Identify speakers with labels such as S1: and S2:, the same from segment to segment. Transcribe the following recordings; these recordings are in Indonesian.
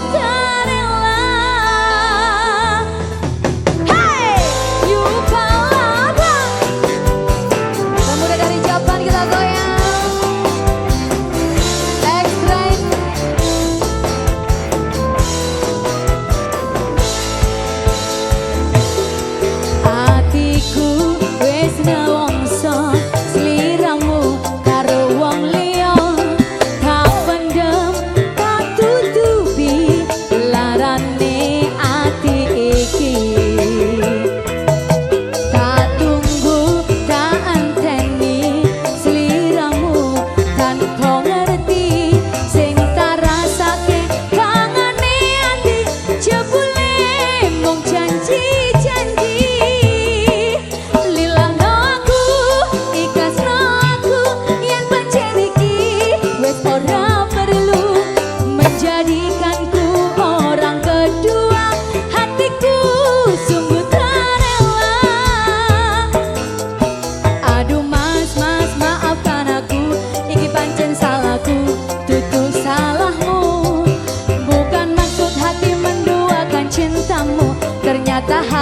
S1: time.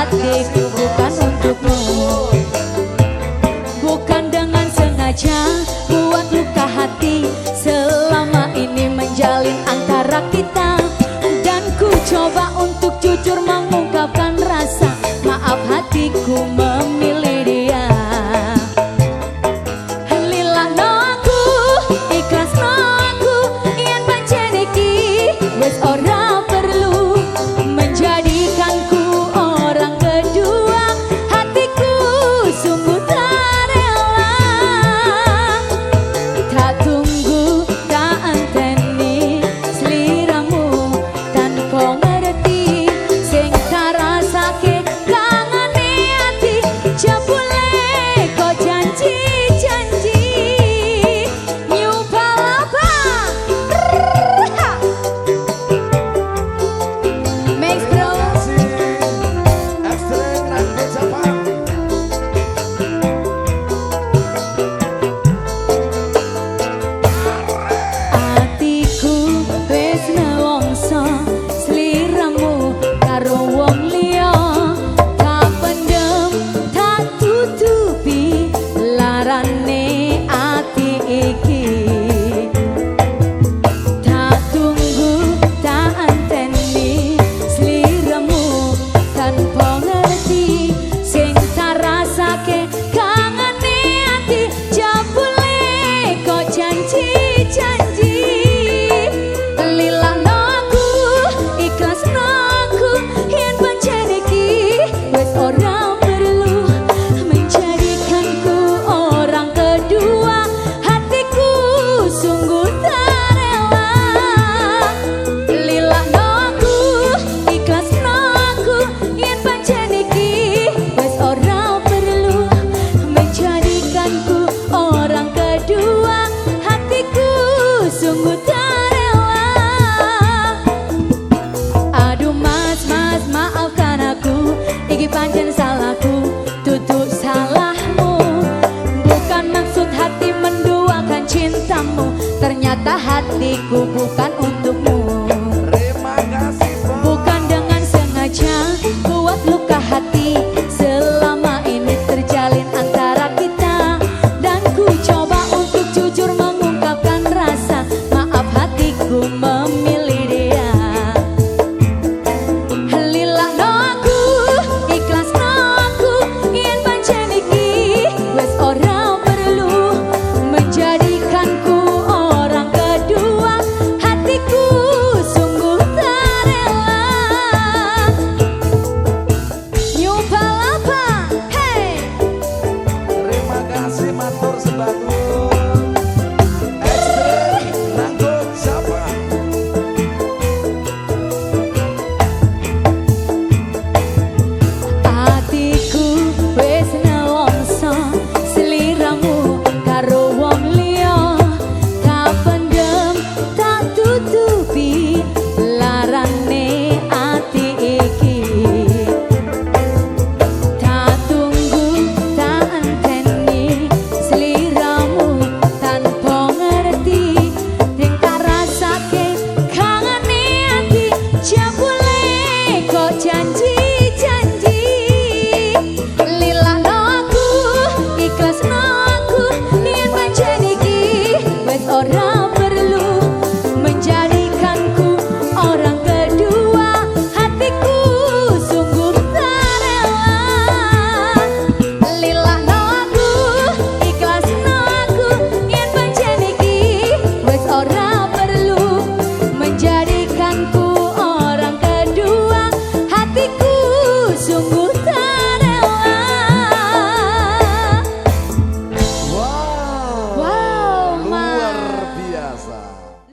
S1: hati kan memilih dia. Halilah no ikhlas no aku Yen pancen iki, wes ora perlu menjadi